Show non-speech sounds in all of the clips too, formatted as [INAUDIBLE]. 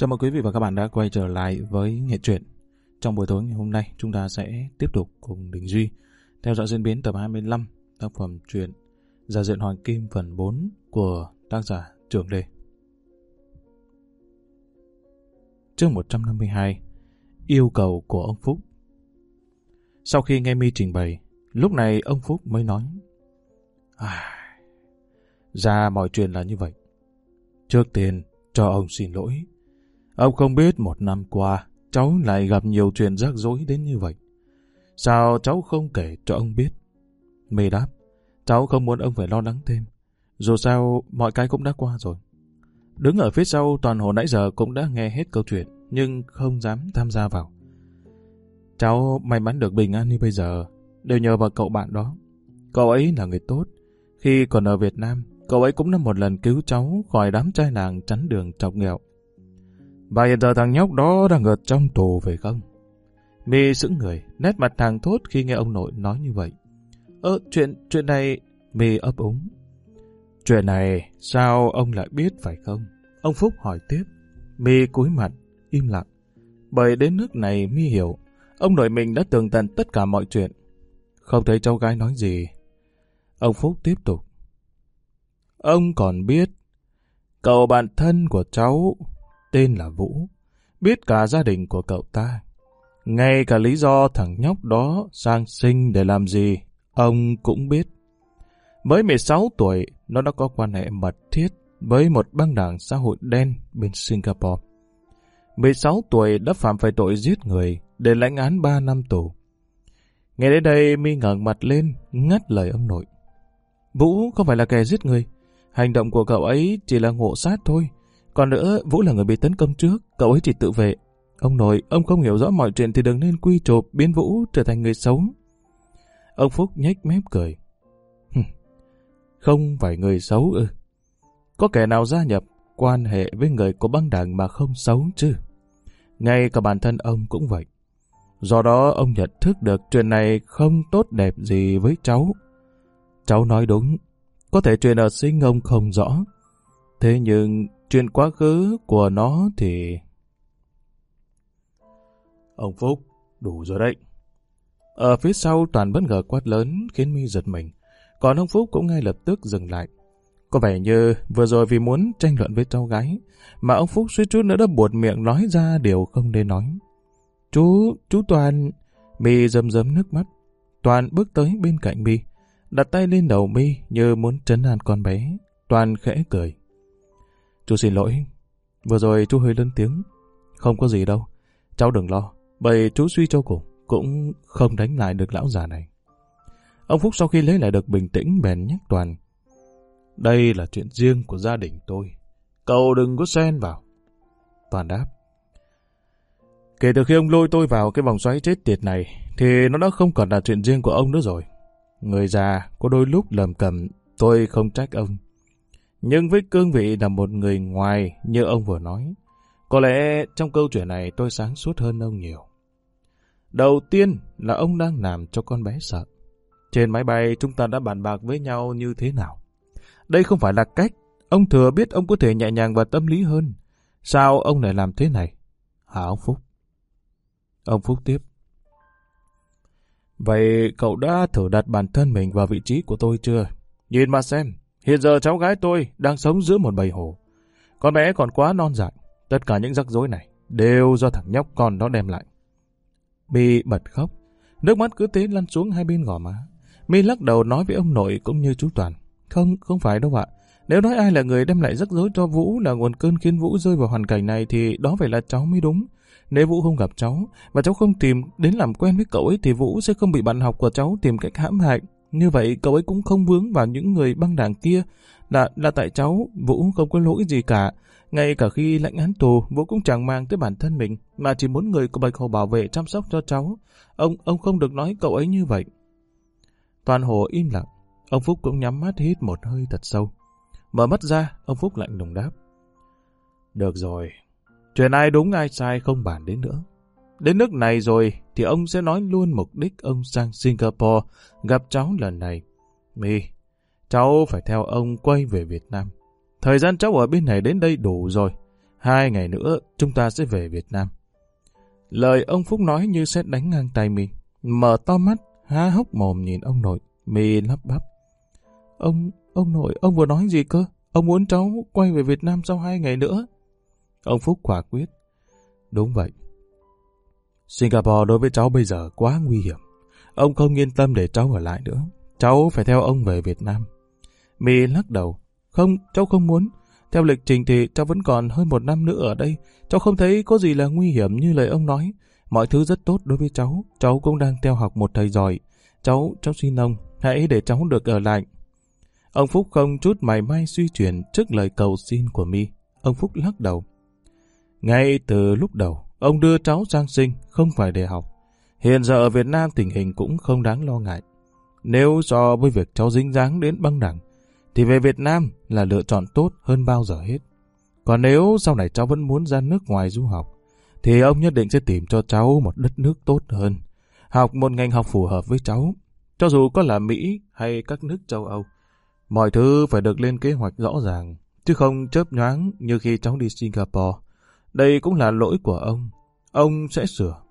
Chào mừng quý vị và các bạn đã quay trở lại với Nghệ truyện. Trong buổi tối ngày hôm nay, chúng ta sẽ tiếp tục cùng Đình Duy theo dõi diễn biến tập 25 tác phẩm truyện Giả diện Hoàng Kim phần 4 của tác giả Trường Lê. Chương 152 Yêu cầu của ông Phúc Sau khi nghe mi trình bày, lúc này ông Phúc mới nói à, Ra mọi chuyện là như vậy. Trước tiên, cho ông xin lỗi. Ông không biết một năm qua, cháu lại gặp nhiều chuyện rắc rối đến như vậy. Sao cháu không kể cho ông biết? Mê đáp, cháu không muốn ông phải lo lắng thêm. Dù sao, mọi cái cũng đã qua rồi. Đứng ở phía sau, toàn hồ nãy giờ cũng đã nghe hết câu chuyện, nhưng không dám tham gia vào. Cháu may mắn được bình an như bây giờ, đều nhờ vào cậu bạn đó. Cậu ấy là người tốt. Khi còn ở Việt Nam, cậu ấy cũng đã một lần cứu cháu khỏi đám trai làng chắn đường trọc nghèo. Và hiện giờ thằng nhóc đó đang ở trong tù phải không? Mi sững người, nét mặt thằng thốt khi nghe ông nội nói như vậy. Ơ, chuyện, chuyện này... Mi ấp úng. Chuyện này, sao ông lại biết phải không? Ông Phúc hỏi tiếp. Mi cúi mặt, im lặng. Bởi đến nước này Mi hiểu, ông nội mình đã tường tận tất cả mọi chuyện. Không thấy cháu gái nói gì. Ông Phúc tiếp tục. Ông còn biết, cậu bạn thân của cháu tên là Vũ, biết cả gia đình của cậu ta. Ngay cả lý do thằng nhóc đó sang sinh để làm gì, ông cũng biết. Với 16 tuổi, nó đã có quan hệ mật thiết với một băng đảng xã hội đen bên Singapore. 16 tuổi đã phạm phải tội giết người để lãnh án 3 năm tù. Nghe đến đây, mi ngẩng mặt lên, ngắt lời ông nội. Vũ không phải là kẻ giết người. Hành động của cậu ấy chỉ là ngộ sát thôi. Còn nữa, Vũ là người bị tấn công trước, cậu ấy chỉ tự vệ. Ông nội, ông không hiểu rõ mọi chuyện thì đừng nên quy chụp biến Vũ trở thành người xấu. Ông Phúc nhếch mép cười. Không phải người xấu ư. Có kẻ nào gia nhập quan hệ với người của băng đảng mà không xấu chứ? Ngay cả bản thân ông cũng vậy. Do đó ông nhận thức được chuyện này không tốt đẹp gì với cháu. Cháu nói đúng, có thể chuyện ở sinh ông không rõ. Thế nhưng chuyện quá khứ của nó thì... Ông Phúc, đủ rồi đấy. Ở phía sau toàn bất ngờ quát lớn khiến mi giật mình. Còn ông Phúc cũng ngay lập tức dừng lại. Có vẻ như vừa rồi vì muốn tranh luận với cháu gái, mà ông Phúc suýt chút nữa đã buột miệng nói ra điều không nên nói. Chú, chú Toàn... Mi rầm rầm nước mắt. Toàn bước tới bên cạnh Mi, đặt tay lên đầu Mi như muốn trấn an con bé. Toàn khẽ cười. Chú xin lỗi. Vừa rồi chú hơi lớn tiếng. Không có gì đâu. Cháu đừng lo. Bởi chú suy cho cùng cũng không đánh lại được lão già này. Ông Phúc sau khi lấy lại được bình tĩnh bèn nhắc Toàn. Đây là chuyện riêng của gia đình tôi. Cậu đừng có xen vào. Toàn đáp. Kể từ khi ông lôi tôi vào cái vòng xoáy chết tiệt này, thì nó đã không còn là chuyện riêng của ông nữa rồi. Người già có đôi lúc lầm cầm, tôi không trách ông. Nhưng với cương vị là một người ngoài như ông vừa nói, có lẽ trong câu chuyện này tôi sáng suốt hơn ông nhiều. Đầu tiên là ông đang làm cho con bé sợ. Trên máy bay chúng ta đã bàn bạc với nhau như thế nào? Đây không phải là cách. Ông thừa biết ông có thể nhẹ nhàng và tâm lý hơn. Sao ông lại làm thế này? Hả ông Phúc? Ông Phúc tiếp. Vậy cậu đã thử đặt bản thân mình vào vị trí của tôi chưa? Nhìn mà xem, hiện giờ cháu gái tôi đang sống giữa một bầy hổ. Con bé còn quá non dại. Tất cả những rắc rối này đều do thằng nhóc con nó đem lại. Mi bật khóc, nước mắt cứ thế lăn xuống hai bên gò má. Mi lắc đầu nói với ông nội cũng như chú Toàn. Không, không phải đâu ạ. Nếu nói ai là người đem lại rắc rối cho Vũ là nguồn cơn khiến Vũ rơi vào hoàn cảnh này thì đó phải là cháu mới đúng. Nếu Vũ không gặp cháu và cháu không tìm đến làm quen với cậu ấy thì Vũ sẽ không bị bạn học của cháu tìm cách hãm hại. Như vậy cậu ấy cũng không vướng vào những người băng đảng kia. Là là tại cháu, Vũ không có lỗi gì cả. Ngay cả khi lãnh án tù, Vũ cũng chẳng mang tới bản thân mình, mà chỉ muốn người của Bạch Hồ bảo vệ chăm sóc cho cháu. Ông ông không được nói cậu ấy như vậy. Toàn hồ im lặng. Ông Phúc cũng nhắm mắt hít một hơi thật sâu. Mở mắt ra, ông Phúc lạnh lùng đáp. Được rồi, chuyện ai đúng ai sai không bàn đến nữa. Đến nước này rồi thì ông sẽ nói luôn mục đích ông sang Singapore gặp cháu lần này. Mi, cháu phải theo ông quay về Việt Nam. Thời gian cháu ở bên này đến đây đủ rồi. hai ngày nữa chúng ta sẽ về Việt Nam. Lời ông Phúc nói như sẽ đánh ngang tay mi. Mở to mắt, há hốc mồm nhìn ông nội, mi lắp bắp. Ông, ông nội, ông vừa nói gì cơ? Ông muốn cháu quay về Việt Nam sau hai ngày nữa. Ông Phúc quả quyết. Đúng vậy. Singapore đối với cháu bây giờ quá nguy hiểm. Ông không yên tâm để cháu ở lại nữa. Cháu phải theo ông về Việt Nam. Mi lắc đầu. Không, cháu không muốn. Theo lịch trình thì cháu vẫn còn hơn một năm nữa ở đây. Cháu không thấy có gì là nguy hiểm như lời ông nói. Mọi thứ rất tốt đối với cháu. Cháu cũng đang theo học một thầy giỏi. Cháu, cháu xin ông, hãy để cháu được ở lại. Ông Phúc không chút mày may suy chuyển trước lời cầu xin của mi. Ông Phúc lắc đầu. Ngay từ lúc đầu, ông đưa cháu sang sinh không phải để học. Hiện giờ ở Việt Nam tình hình cũng không đáng lo ngại. Nếu so với việc cháu dính dáng đến băng đảng thì về Việt Nam là lựa chọn tốt hơn bao giờ hết. Còn nếu sau này cháu vẫn muốn ra nước ngoài du học, thì ông nhất định sẽ tìm cho cháu một đất nước tốt hơn. Học một ngành học phù hợp với cháu, cho dù có là Mỹ hay các nước châu Âu. Mọi thứ phải được lên kế hoạch rõ ràng, chứ không chớp nhoáng như khi cháu đi Singapore. Đây cũng là lỗi của ông. Ông sẽ sửa.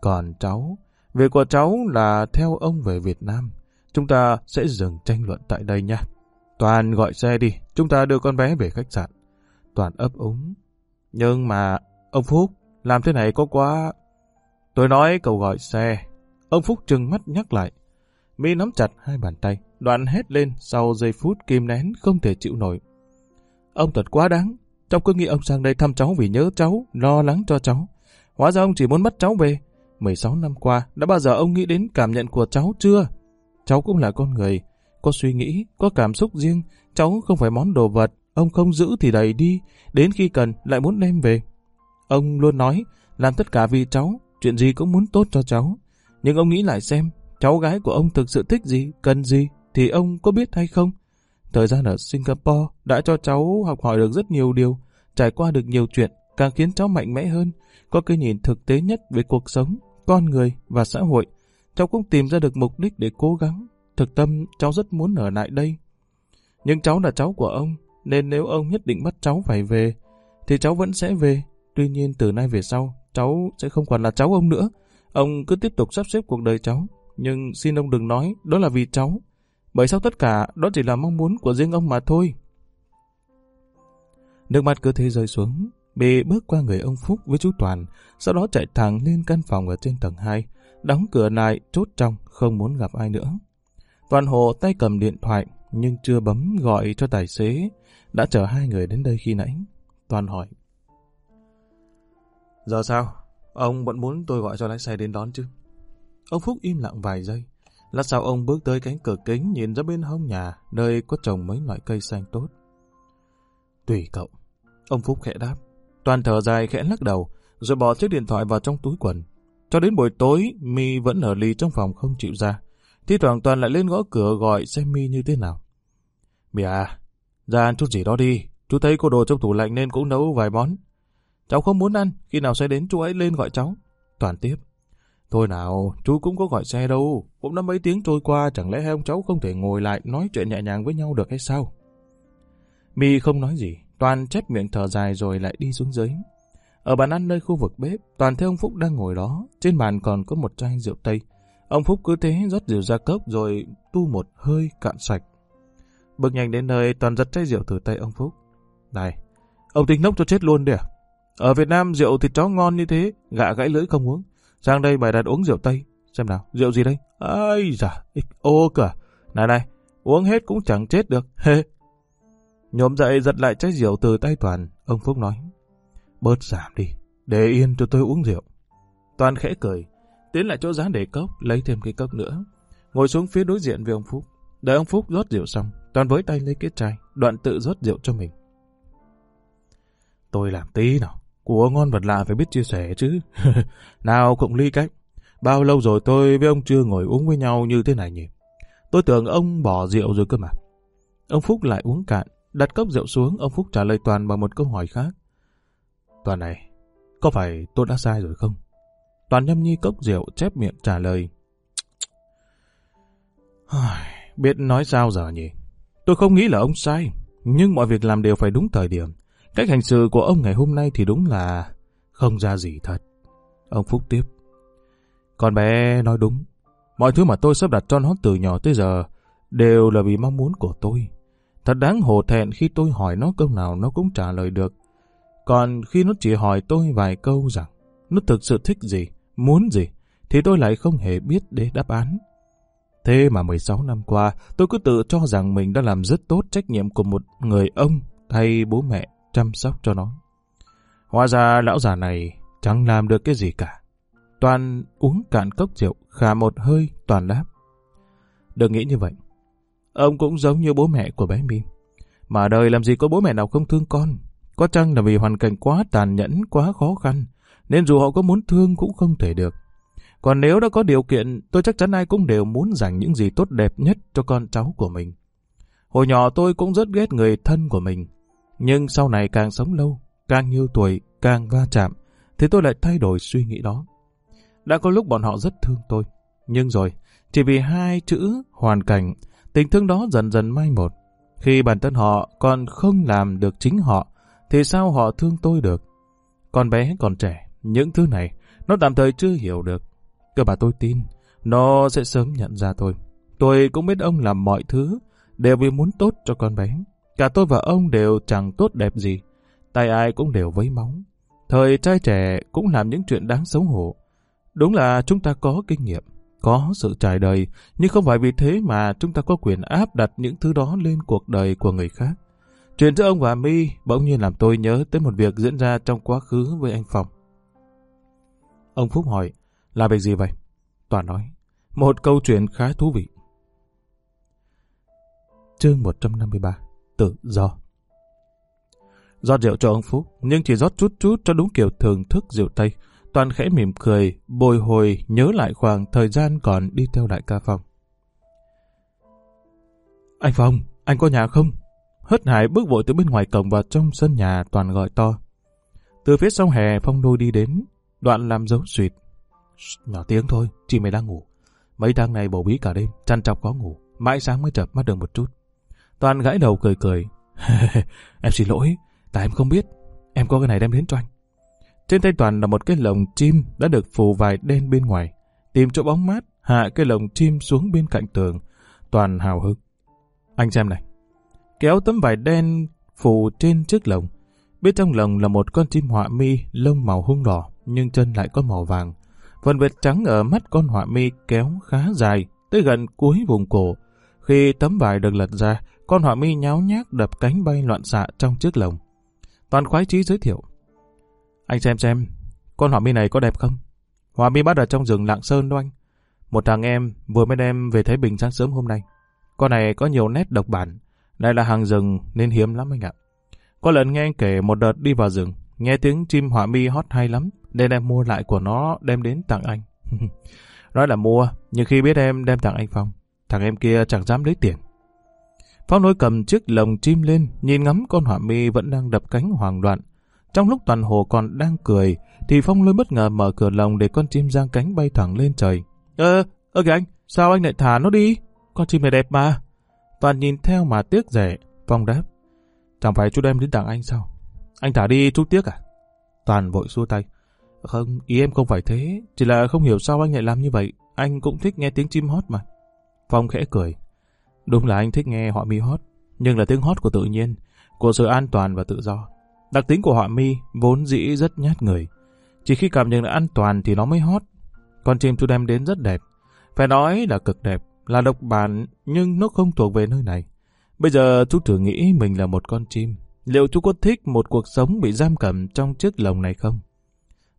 Còn cháu, việc của cháu là theo ông về Việt Nam. Chúng ta sẽ dừng tranh luận tại đây nha. Toàn gọi xe đi, chúng ta đưa con bé về khách sạn. Toàn ấp úng. Nhưng mà, ông Phúc, làm thế này có quá... Tôi nói cậu gọi xe. Ông Phúc trừng mắt nhắc lại. Mi nắm chặt hai bàn tay, đoạn hét lên sau giây phút kìm nén không thể chịu nổi. Ông thật quá đáng. Cháu cứ nghĩ ông sang đây thăm cháu vì nhớ cháu, lo lắng cho cháu. Hóa ra ông chỉ muốn bắt cháu về. 16 năm qua, đã bao giờ ông nghĩ đến cảm nhận của cháu chưa? Cháu cũng là con người, có suy nghĩ, có cảm xúc riêng. Cháu không phải món đồ vật, ông không giữ thì đẩy đi, đến khi cần lại muốn đem về. Ông luôn nói, làm tất cả vì cháu, chuyện gì cũng muốn tốt cho cháu. Nhưng ông nghĩ lại xem, cháu gái của ông thực sự thích gì, cần gì, thì ông có biết hay không? Thời gian ở Singapore đã cho cháu học hỏi được rất nhiều điều, trải qua được nhiều chuyện, càng khiến cháu mạnh mẽ hơn, có cái nhìn thực tế nhất về cuộc sống, con người và xã hội. Cháu cũng tìm ra được mục đích để cố gắng. Thực tâm, cháu rất muốn ở lại đây. Nhưng cháu là cháu của ông, nên nếu ông nhất định bắt cháu phải về, thì cháu vẫn sẽ về. Tuy nhiên từ nay về sau, cháu sẽ không còn là cháu ông nữa. Ông cứ tiếp tục sắp xếp cuộc đời cháu. Nhưng xin ông đừng nói, đó là vì cháu. Bởi sao tất cả đó chỉ là mong muốn của riêng ông mà thôi. Nước mắt cứ thế rơi xuống, Bì bước qua người ông Phúc với chú Toàn, sau đó chạy thẳng lên căn phòng ở trên tầng 2, đóng cửa lại, chốt trong, không muốn gặp ai nữa. Toàn Hồ tay cầm điện thoại, nhưng chưa bấm gọi cho tài xế, đã chở hai người đến đây khi nãy. Toàn hỏi. Giờ sao? Ông vẫn muốn tôi gọi cho lái xe đến đón chứ? Ông Phúc im lặng vài giây. Lát sau ông bước tới cánh cửa kính nhìn ra bên hông nhà, nơi có trồng mấy loại cây xanh tốt. Tùy cậu. Ông Phúc khẽ đáp. Toàn thở dài khẽ lắc đầu, rồi bỏ chiếc điện thoại vào trong túi quần. Cho đến buổi tối, Mi vẫn ở lì trong phòng không chịu ra. Thi thoảng Toàn lại lên gõ cửa gọi xem Mi như thế nào. Mi à, ra ăn chút gì đó đi. Chú thấy cô đồ trong tủ lạnh nên cũng nấu vài món. Cháu không muốn ăn, khi nào sẽ đến chú ấy lên gọi cháu. Toàn tiếp. Thôi nào, chú cũng có gọi xe đâu. Cũng đã mấy tiếng trôi qua, chẳng lẽ hai ông cháu không thể ngồi lại nói chuyện nhẹ nhàng với nhau được hay sao? Mi không nói gì, Toàn chép miệng thở dài rồi lại đi xuống dưới. Ở bàn ăn nơi khu vực bếp, Toàn thấy ông Phúc đang ngồi đó. Trên bàn còn có một chai rượu Tây. Ông Phúc cứ thế rót rượu ra cốc rồi tu một hơi cạn sạch. Bước nhanh đến nơi, Toàn giật chai rượu từ tay ông Phúc. Này, ông tính nốc cho chết luôn đi à? Ở Việt Nam rượu thịt chó ngon như thế, gạ gãy lưỡi không uống. Sang đây bài đặt uống rượu Tây. Xem nào, rượu gì đây? Ây da, ô cả. À. Này này, uống hết cũng chẳng chết được. [LAUGHS] Hê. Nhộm dậy giật lại chai rượu từ tay Toàn, ông Phúc nói. Bớt giảm đi, để yên cho tôi uống rượu. Toàn khẽ cười, tiến lại chỗ giá để cốc, lấy thêm cái cốc nữa. Ngồi xuống phía đối diện với ông Phúc. Đợi ông Phúc rót rượu xong, Toàn với tay lấy cái chai, đoạn tự rót rượu cho mình. Tôi làm tí nào, ủa ngon vật lạ phải biết chia sẻ chứ. [LAUGHS] nào cũng ly cách. Bao lâu rồi tôi với ông chưa ngồi uống với nhau như thế này nhỉ? Tôi tưởng ông bỏ rượu rồi cơ mà. Ông Phúc lại uống cạn, đặt cốc rượu xuống, ông Phúc trả lời Toàn bằng một câu hỏi khác. Toàn này, có phải tôi đã sai rồi không? Toàn nhâm nhi cốc rượu chép miệng trả lời. Biết nói sao giờ nhỉ? Tôi không nghĩ là ông sai, nhưng mọi việc làm đều phải đúng thời điểm. Cách hành xử của ông ngày hôm nay thì đúng là không ra gì thật. Ông Phúc tiếp. Con bé nói đúng. Mọi thứ mà tôi sắp đặt cho nó từ nhỏ tới giờ đều là vì mong muốn của tôi. Thật đáng hổ thẹn khi tôi hỏi nó câu nào nó cũng trả lời được. Còn khi nó chỉ hỏi tôi vài câu rằng nó thực sự thích gì, muốn gì, thì tôi lại không hề biết để đáp án. Thế mà 16 năm qua, tôi cứ tự cho rằng mình đã làm rất tốt trách nhiệm của một người ông thay bố mẹ chăm sóc cho nó. Hóa ra lão già này chẳng làm được cái gì cả. Toàn uống cạn cốc rượu, khà một hơi, toàn đáp. Đừng nghĩ như vậy. Ông cũng giống như bố mẹ của bé My. Mà đời làm gì có bố mẹ nào không thương con. Có chăng là vì hoàn cảnh quá tàn nhẫn, quá khó khăn, nên dù họ có muốn thương cũng không thể được. Còn nếu đã có điều kiện, tôi chắc chắn ai cũng đều muốn dành những gì tốt đẹp nhất cho con cháu của mình. Hồi nhỏ tôi cũng rất ghét người thân của mình. Nhưng sau này càng sống lâu, càng nhiều tuổi, càng va chạm, thì tôi lại thay đổi suy nghĩ đó. Đã có lúc bọn họ rất thương tôi. Nhưng rồi, chỉ vì hai chữ hoàn cảnh, tình thương đó dần dần mai một. Khi bản thân họ còn không làm được chính họ, thì sao họ thương tôi được? Con bé còn trẻ, những thứ này, nó tạm thời chưa hiểu được. Cơ bà tôi tin, nó sẽ sớm nhận ra tôi. Tôi cũng biết ông làm mọi thứ, đều vì muốn tốt cho con bé. Cả tôi và ông đều chẳng tốt đẹp gì. Tay ai cũng đều vấy móng. Thời trai trẻ cũng làm những chuyện đáng xấu hổ. Đúng là chúng ta có kinh nghiệm, có sự trải đời, nhưng không phải vì thế mà chúng ta có quyền áp đặt những thứ đó lên cuộc đời của người khác. Chuyện giữa ông và My bỗng nhiên làm tôi nhớ tới một việc diễn ra trong quá khứ với anh phòng. Ông Phúc hỏi, là việc gì vậy? Toàn nói, một câu chuyện khá thú vị. Chương 153 Tự do rót rượu cho ông Phúc, nhưng chỉ rót chút chút cho đúng kiểu thưởng thức rượu Tây. Toàn khẽ mỉm cười, bồi hồi nhớ lại khoảng thời gian còn đi theo đại ca Phong. Anh Phong, anh có nhà không? Hớt hải bước vội từ bên ngoài cổng vào trong sân nhà Toàn gọi to. Từ phía sau hè Phong đôi đi đến, đoạn làm dấu suyệt. Nhỏ tiếng thôi, chị mày đang ngủ. Mấy tháng này bầu bí cả đêm, chăn chọc có ngủ, mãi sáng mới chập mắt được một chút. Toàn gãi đầu cười cười. [LAUGHS] em xin lỗi, Tại em không biết, em có cái này đem đến cho anh. Trên tay Toàn là một cái lồng chim đã được phủ vài đen bên ngoài. Tìm chỗ bóng mát, hạ cái lồng chim xuống bên cạnh tường. Toàn hào hức. Anh xem này. Kéo tấm vải đen phủ trên chiếc lồng. Bên trong lồng là một con chim họa mi lông màu hung đỏ, nhưng chân lại có màu vàng. Phần vệt trắng ở mắt con họa mi kéo khá dài, tới gần cuối vùng cổ. Khi tấm vải được lật ra, con họa mi nháo nhác đập cánh bay loạn xạ trong chiếc lồng. Toàn khoái trí giới thiệu. Anh xem xem, con họa mi này có đẹp không? Họa mi bắt ở trong rừng Lạng Sơn đó anh. Một thằng em vừa mới đem về Thái Bình sáng sớm hôm nay. Con này có nhiều nét độc bản. Đây là hàng rừng nên hiếm lắm anh ạ. Có lần nghe anh kể một đợt đi vào rừng, nghe tiếng chim họa mi hót hay lắm, nên em mua lại của nó đem đến tặng anh. [LAUGHS] Nói là mua, nhưng khi biết em đem tặng anh Phong, thằng em kia chẳng dám lấy tiền. Phong nối cầm chiếc lồng chim lên, nhìn ngắm con hỏa mi vẫn đang đập cánh hoảng loạn. Trong lúc toàn hồ còn đang cười, thì Phong lôi bất ngờ mở cửa lồng để con chim giang cánh bay thẳng lên trời. Ơ, ơ kìa anh, sao anh lại thả nó đi? Con chim này đẹp mà. Toàn nhìn theo mà tiếc rẻ. Phong đáp. Chẳng phải chú đem đến tặng anh sao? Anh thả đi chú tiếc à? Toàn vội xua tay. Không, ý em không phải thế. Chỉ là không hiểu sao anh lại làm như vậy. Anh cũng thích nghe tiếng chim hót mà. Phong khẽ cười. Đúng là anh thích nghe họa mi hót, nhưng là tiếng hót của tự nhiên, của sự an toàn và tự do. Đặc tính của họa mi vốn dĩ rất nhát người. Chỉ khi cảm nhận được an toàn thì nó mới hót. Con chim chú đem đến rất đẹp. Phải nói là cực đẹp, là độc bản, nhưng nó không thuộc về nơi này. Bây giờ chú thử nghĩ mình là một con chim. Liệu chú có thích một cuộc sống bị giam cầm trong chiếc lồng này không?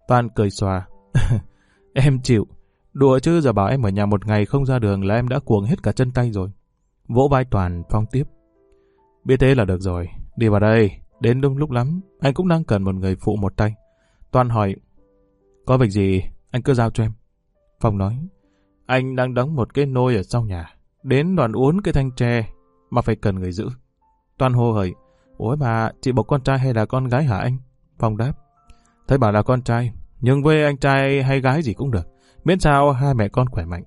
Toàn cười xòa. [LAUGHS] em chịu. Đùa chứ giờ bảo em ở nhà một ngày không ra đường là em đã cuồng hết cả chân tay rồi. Vỗ vai Toàn phong tiếp. Biết thế là được rồi. Đi vào đây. Đến đúng lúc lắm. Anh cũng đang cần một người phụ một tay. Toàn hỏi. Có việc gì? Anh cứ giao cho em. Phong nói. Anh đang đóng một cái nôi ở sau nhà. Đến đoàn uốn cái thanh tre. Mà phải cần người giữ. Toàn hô hởi. Ủa mà chị bộc con trai hay là con gái hả anh? Phong đáp. Thấy bảo là con trai. Nhưng với anh trai hay gái gì cũng được. Miễn sao hai mẹ con khỏe mạnh.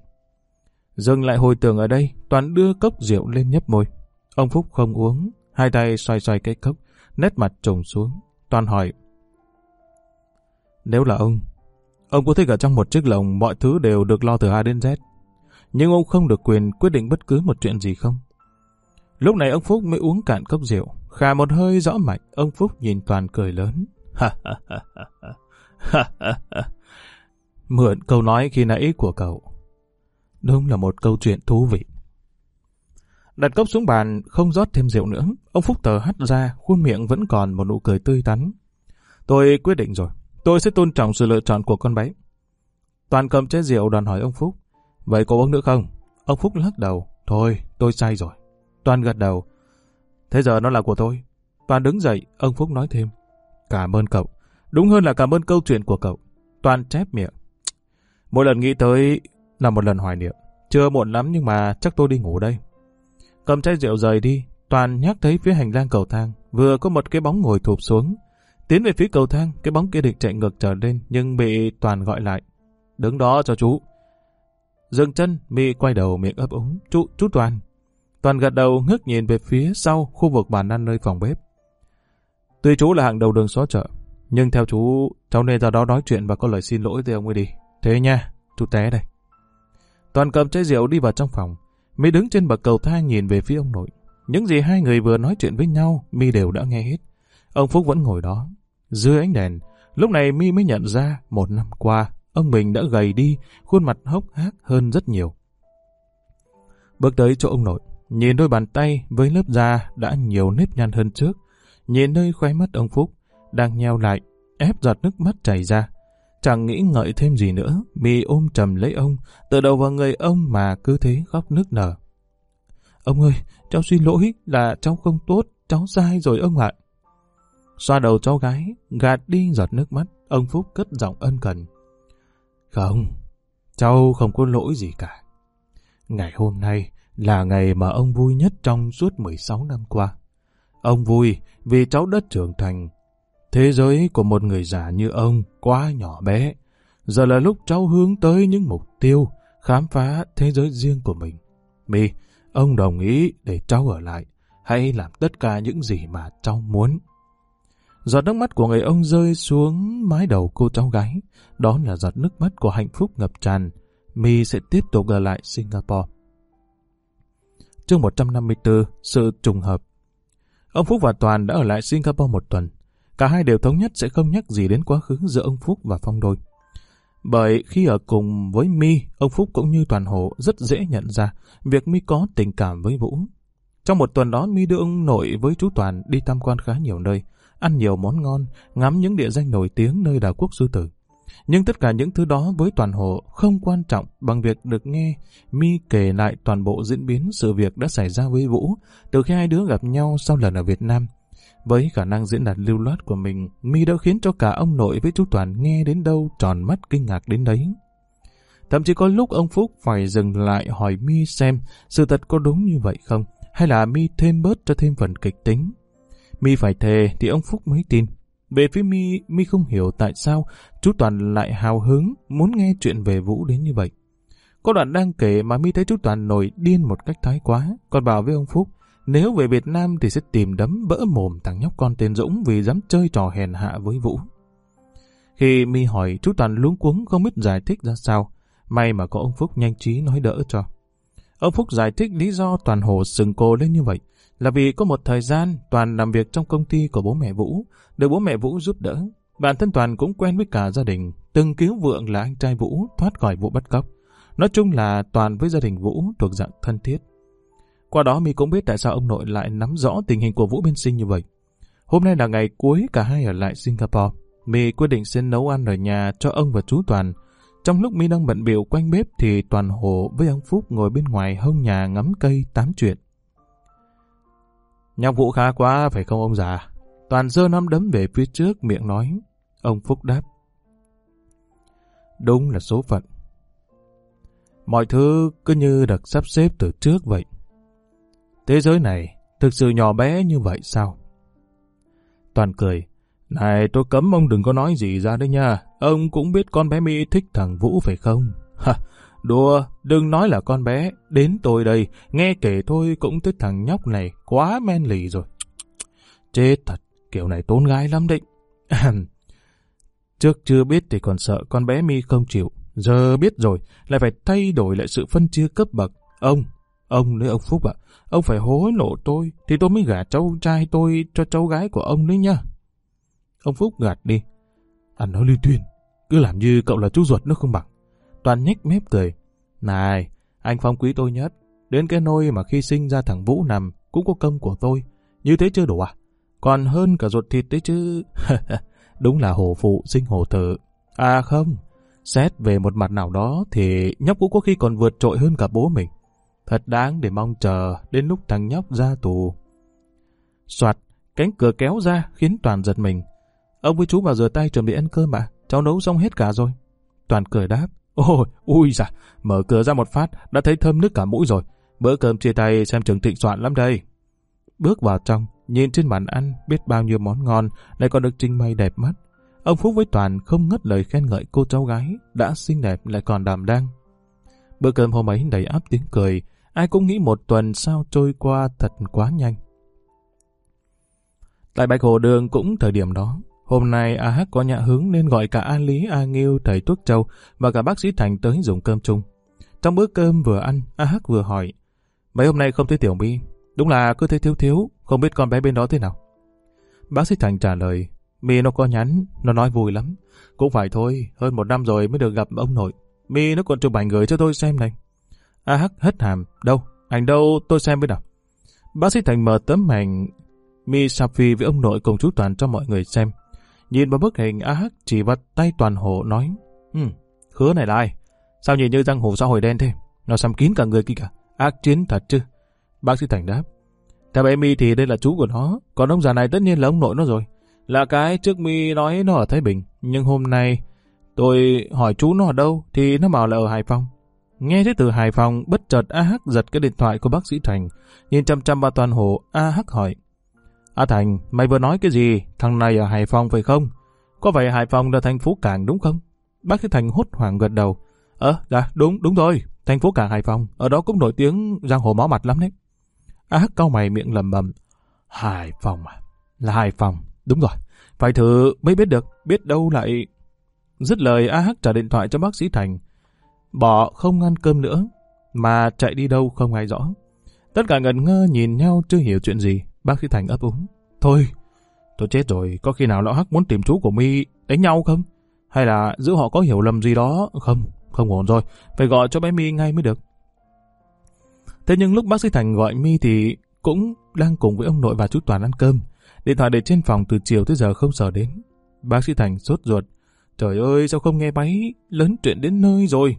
Dừng lại hồi tưởng ở đây, Toàn đưa cốc rượu lên nhấp môi. Ông Phúc không uống, hai tay xoay xoay cái cốc, nét mặt trùng xuống. Toàn hỏi. Nếu là ông, ông có thích ở trong một chiếc lồng mọi thứ đều được lo từ A đến Z. Nhưng ông không được quyền quyết định bất cứ một chuyện gì không? Lúc này ông Phúc mới uống cạn cốc rượu. Khà một hơi rõ mạch, ông Phúc nhìn Toàn cười lớn. Mượn câu nói khi nãy của cậu. Đúng là một câu chuyện thú vị. Đặt cốc xuống bàn, không rót thêm rượu nữa. Ông Phúc tờ hắt ra, khuôn miệng vẫn còn một nụ cười tươi tắn. Tôi quyết định rồi. Tôi sẽ tôn trọng sự lựa chọn của con bé. Toàn cầm chén rượu đoàn hỏi ông Phúc. Vậy có uống nữa không? Ông Phúc lắc đầu. Thôi, tôi sai rồi. Toàn gật đầu. Thế giờ nó là của tôi. Toàn đứng dậy, ông Phúc nói thêm. Cảm ơn cậu. Đúng hơn là cảm ơn câu chuyện của cậu. Toàn chép miệng. Mỗi lần nghĩ tới là một lần hoài niệm. Chưa muộn lắm nhưng mà chắc tôi đi ngủ đây. Cầm chai rượu rời đi, Toàn nhắc thấy phía hành lang cầu thang, vừa có một cái bóng ngồi thụp xuống. Tiến về phía cầu thang, cái bóng kia định chạy ngược trở lên, nhưng bị Toàn gọi lại. Đứng đó cho chú. Dừng chân, mi quay đầu miệng ấp úng. Chú, chú Toàn. Toàn gật đầu ngước nhìn về phía sau khu vực bàn ăn nơi phòng bếp. Tuy chú là hàng đầu đường xó chợ, nhưng theo chú, cháu nên ra đó nói chuyện và có lời xin lỗi với ông ấy đi. Thế nha, chú té đây. Toàn cầm chai rượu đi vào trong phòng. Mi đứng trên bậc cầu thang nhìn về phía ông nội. Những gì hai người vừa nói chuyện với nhau, Mi đều đã nghe hết. Ông Phúc vẫn ngồi đó. Dưới ánh đèn, lúc này Mi mới nhận ra một năm qua, ông mình đã gầy đi, khuôn mặt hốc hác hơn rất nhiều. Bước tới chỗ ông nội, nhìn đôi bàn tay với lớp da đã nhiều nếp nhăn hơn trước, nhìn nơi khóe mắt ông Phúc, đang nheo lại, ép giọt nước mắt chảy ra. Chẳng nghĩ ngợi thêm gì nữa, mi ôm trầm lấy ông, từ đầu vào người ông mà cứ thế khóc nức nở. Ông ơi, cháu xin lỗi là cháu không tốt, cháu sai rồi ông ạ. Xoa đầu cháu gái, gạt đi giọt nước mắt, ông Phúc cất giọng ân cần. Không, cháu không có lỗi gì cả. Ngày hôm nay là ngày mà ông vui nhất trong suốt 16 năm qua. Ông vui vì cháu đất trưởng thành, Thế giới của một người già như ông quá nhỏ bé. Giờ là lúc cháu hướng tới những mục tiêu, khám phá thế giới riêng của mình. Mi, ông đồng ý để cháu ở lại. Hãy làm tất cả những gì mà cháu muốn. Giọt nước mắt của người ông rơi xuống mái đầu cô cháu gái. Đó là giọt nước mắt của hạnh phúc ngập tràn. Mi sẽ tiếp tục ở lại Singapore. Chương 154, sự trùng hợp. Ông Phúc và Toàn đã ở lại Singapore một tuần. Cả hai đều thống nhất sẽ không nhắc gì đến quá khứ giữa ông Phúc và Phong Đôi. Bởi khi ở cùng với Mi, ông Phúc cũng như toàn hộ rất dễ nhận ra việc Mi có tình cảm với Vũ. Trong một tuần đó Mi đưa ông nội với chú Toàn đi tham quan khá nhiều nơi, ăn nhiều món ngon, ngắm những địa danh nổi tiếng nơi đảo quốc sư tử. Nhưng tất cả những thứ đó với toàn hộ không quan trọng bằng việc được nghe Mi kể lại toàn bộ diễn biến sự việc đã xảy ra với Vũ từ khi hai đứa gặp nhau sau lần ở Việt Nam với khả năng diễn đạt lưu loát của mình, mi đã khiến cho cả ông nội với chú Toàn nghe đến đâu tròn mắt kinh ngạc đến đấy. Thậm chí có lúc ông Phúc phải dừng lại hỏi mi xem sự thật có đúng như vậy không, hay là mi thêm bớt cho thêm phần kịch tính. Mi phải thề thì ông Phúc mới tin. Về phía mi, mi không hiểu tại sao chú Toàn lại hào hứng muốn nghe chuyện về Vũ đến như vậy. Có đoạn đang kể mà mi thấy chú Toàn nổi điên một cách thái quá, còn bảo với ông Phúc, nếu về Việt Nam thì sẽ tìm đấm bỡ mồm thằng nhóc con tên Dũng vì dám chơi trò hèn hạ với Vũ. Khi mi hỏi chú Toàn luống cuống không biết giải thích ra sao, may mà có ông Phúc nhanh trí nói đỡ cho. Ông Phúc giải thích lý do Toàn Hồ sừng cô lên như vậy là vì có một thời gian Toàn làm việc trong công ty của bố mẹ Vũ, được bố mẹ Vũ giúp đỡ. Bản thân Toàn cũng quen với cả gia đình, từng cứu vượng là anh trai Vũ thoát khỏi vụ bắt cóc. Nói chung là Toàn với gia đình Vũ thuộc dạng thân thiết. Qua đó mi cũng biết tại sao ông nội lại nắm rõ tình hình của Vũ Bên Sinh như vậy. Hôm nay là ngày cuối cả hai ở lại Singapore. Mi quyết định xin nấu ăn ở nhà cho ông và chú Toàn. Trong lúc Mi đang bận biểu quanh bếp thì Toàn Hồ với ông Phúc ngồi bên ngoài hông nhà ngắm cây tám chuyện. Nhọc Vũ khá quá phải không ông già? Toàn dơ năm đấm về phía trước miệng nói. Ông Phúc đáp. Đúng là số phận. Mọi thứ cứ như được sắp xếp từ trước vậy. Thế giới này thực sự nhỏ bé như vậy sao? Toàn cười. Này tôi cấm ông đừng có nói gì ra đấy nha. Ông cũng biết con bé Mỹ thích thằng Vũ phải không? [LAUGHS] Ha, đùa, đừng nói là con bé. Đến tôi đây, nghe kể thôi cũng thích thằng nhóc này quá men lì rồi. Chết thật, kiểu này tốn gái lắm định. [CLEARS THROAT] Trước chưa biết thì còn sợ con bé mi không chịu. Giờ biết rồi, lại phải thay đổi lại sự phân chia cấp bậc. Ông, ông nữa ông Phúc ạ, ông phải hối lộ tôi, thì tôi mới gả cháu trai tôi cho cháu gái của ông đấy nhá. Ông Phúc gạt đi. Anh nói lưu tuyên, cứ làm như cậu là chú ruột nó không bằng. Toàn nhếch mép cười. Này, anh Phong quý tôi nhất. Đến cái nôi mà khi sinh ra thằng Vũ nằm cũng có công của tôi. Như thế chưa đủ à? Còn hơn cả ruột thịt đấy chứ. [LAUGHS] Đúng là hồ phụ sinh hồ tử. À không, xét về một mặt nào đó thì nhóc cũng có khi còn vượt trội hơn cả bố mình. Thật đáng để mong chờ đến lúc thằng nhóc ra tù. Soạt, cánh cửa kéo ra khiến Toàn giật mình. Ông với chú vào rửa tay chuẩn bị ăn cơm mà, cháu nấu xong hết cả rồi. Toàn cười đáp. Ôi, ui dạ, mở cửa ra một phát, đã thấy thơm nước cả mũi rồi. Bữa cơm chia tay xem trường thịnh soạn lắm đây. Bước vào trong, nhìn trên bàn ăn, biết bao nhiêu món ngon, lại còn được trình bày đẹp mắt. Ông Phúc với Toàn không ngất lời khen ngợi cô cháu gái, đã xinh đẹp lại còn đàm đang. Bữa cơm hôm ấy đầy áp tiếng cười, ai cũng nghĩ một tuần sao trôi qua thật quá nhanh. Tại Bạch Hồ Đường cũng thời điểm đó, hôm nay A Hắc có nhã hứng nên gọi cả A Lý, A Nghiêu, thầy Tuốc Châu và cả bác sĩ Thành tới dùng cơm chung. Trong bữa cơm vừa ăn, A Hắc vừa hỏi, mấy hôm nay không thấy Tiểu My, đúng là cứ thấy thiếu thiếu, không biết con bé bên đó thế nào. Bác sĩ Thành trả lời, Mi nó có nhắn, nó nói vui lắm. Cũng phải thôi, hơn một năm rồi mới được gặp ông nội. Mi nó còn chụp ảnh gửi cho tôi xem này. A Hắc hất hàm, đâu, ảnh đâu tôi xem với nào. Bác sĩ Thành mở tấm ảnh Mi Safi với ông nội cùng chú Toàn cho mọi người xem. Nhìn vào bức hình A Hắc chỉ vào tay Toàn Hồ nói, Ừ, khứa này là ai? Sao nhìn như răng hồ xã hội đen thế? Nó xăm kín cả người kia cả. Ác chiến thật chứ? Bác sĩ Thành đáp. Theo em Mi thì đây là chú của nó, còn ông già này tất nhiên là ông nội nó rồi. Là cái trước Mi nói nó ở Thái Bình, nhưng hôm nay tôi hỏi chú nó ở đâu thì nó bảo là ở Hải Phòng. Nghe thấy từ Hải Phòng, bất chợt A Hắc giật cái điện thoại của bác sĩ Thành, nhìn chăm chăm vào toàn hồ, A Hắc hỏi. A Thành, mày vừa nói cái gì? Thằng này ở Hải Phòng phải không? Có phải Hải Phòng là thành phố cảng đúng không? Bác sĩ Thành hốt hoảng gật đầu. Ờ, dạ, đúng, đúng rồi. Thành phố cảng Hải Phòng, ở đó cũng nổi tiếng giang hồ máu mặt lắm đấy. A Hắc cau mày miệng lầm bầm. Hải Phòng à? Là Hải Phòng, đúng rồi. Phải thử mới biết được, biết đâu lại... Dứt lời A Hắc trả điện thoại cho bác sĩ Thành. Bỏ không ăn cơm nữa, mà chạy đi đâu không ai rõ. Tất cả ngẩn ngơ nhìn nhau chưa hiểu chuyện gì. Bác sĩ Thành ấp úng. Thôi, tôi chết rồi, có khi nào lão Hắc muốn tìm chú của mi đánh nhau không? Hay là giữa họ có hiểu lầm gì đó? Không, không ổn rồi, phải gọi cho bé mi ngay mới được. Thế nhưng lúc bác sĩ Thành gọi mi thì cũng đang cùng với ông nội và chú Toàn ăn cơm. Điện thoại để trên phòng từ chiều tới giờ không sờ đến. Bác sĩ Thành sốt ruột. Trời ơi, sao không nghe máy? Lớn chuyện đến nơi rồi.